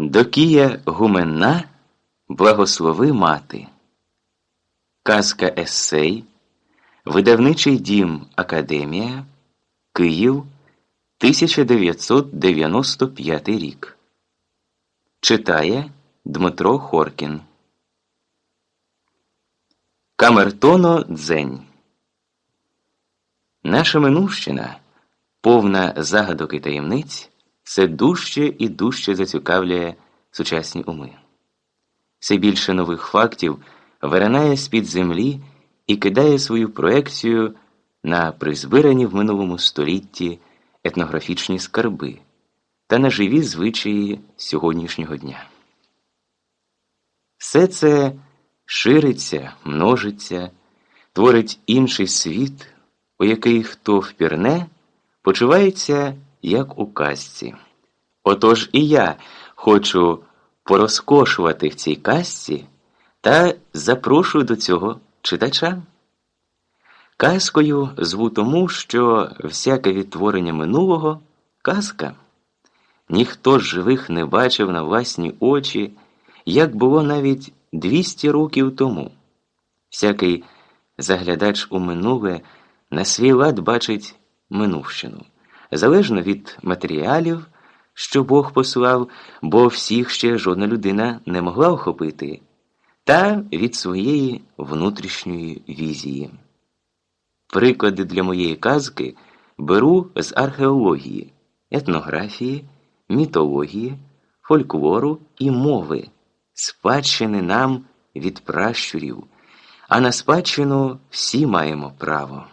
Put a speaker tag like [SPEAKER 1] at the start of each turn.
[SPEAKER 1] Докія гуменна, благослови мати. Казка Есей, Видавничий дім Академія, Київ, 1995 рік. Читає Дмитро Хоркін. Камертоно Дзень. Наша минувщина, повна загадок і таємниць все дужче і дужче зацікавлює сучасні уми. Все більше нових фактів виринає з-під землі і кидає свою проекцію на призбирані в минулому столітті етнографічні скарби та на живі звичаї сьогоднішнього дня. Все це шириться, множиться, творить інший світ, у який хто впірне, почувається як у казці. Отож і я хочу порозкошувати в цій казці та запрошую до цього читача. Казкою зву тому, що всяке відтворення минулого казка. Ніхто з живих не бачив на власні очі, як було навіть 200 років тому. Всякий заглядач у минуле на свій лад бачить минувщину залежно від матеріалів, що Бог послав, бо всіх ще жодна людина не могла охопити, та від своєї внутрішньої візії. Приклади для моєї казки беру з археології, етнографії, мітології, фольклору і мови, спадщини нам від пращурів, а на спадщину всі маємо право.